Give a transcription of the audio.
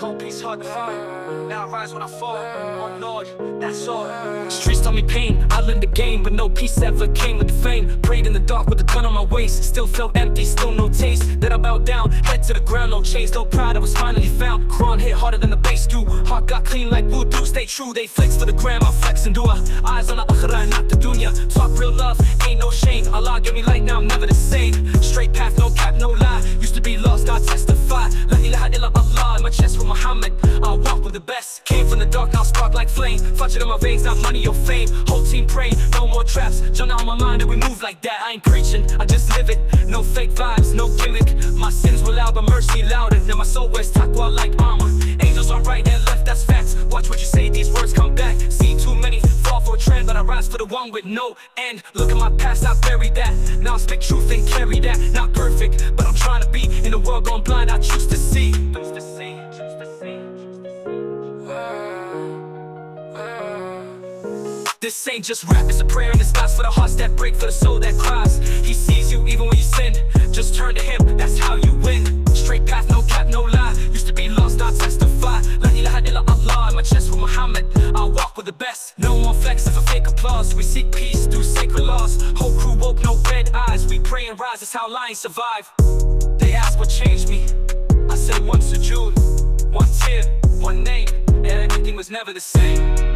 cold peace hard to find. Now I rise when I fall. On Lord, that's all. Streets taught me pain. I learned the game, but no peace ever came with the fame. Prayed in the dark with a gun on my waist. Still felt empty, still no taste. Then I bowed down, head to the ground, no chains, no pride. I was finally found. Quran hit harder than the bass do. Heart got clean like voodoo. Stay true, they flex for the gram. I flex and do eyes on the akhirah, not the dunya. Talk real love, ain't no shame. Allah give me light, now I'm never the with the best. Came from the dark, now spark like flame. Fudging in my veins, not money or fame. Whole team praying, no more traps. Jump on my mind and we move like that. I ain't preaching, I just live it. No fake vibes, no gimmick. My sins were loud, but mercy louder. Now my soul wears taqwa like armor. Angels on right and left, that's facts. Watch what you say, these words come back. See too many fall for a trend, but I rise for the one with no end. Look at my past, I buried that. Now I speak truth and carry that. Not perfect, but I'm trying to be. In the world gone blind, I choose to see. This ain't just rap, it's a prayer in disguise for the hearts that break, for the soul that cries. He sees you even when you sin. Just turn to him, that's how you win. Straight path, no cap, no lie. Used to be lost, I testify. La ilaha illa Allah in my chest with Muhammad. I walk with the best. No more flexing for fake applause. We seek peace through sacred laws. Whole crew woke, no red eyes. We pray and rise, that's how lions survive. They ask what changed me. I said one sujood, one tear, one name, and everything was never the same.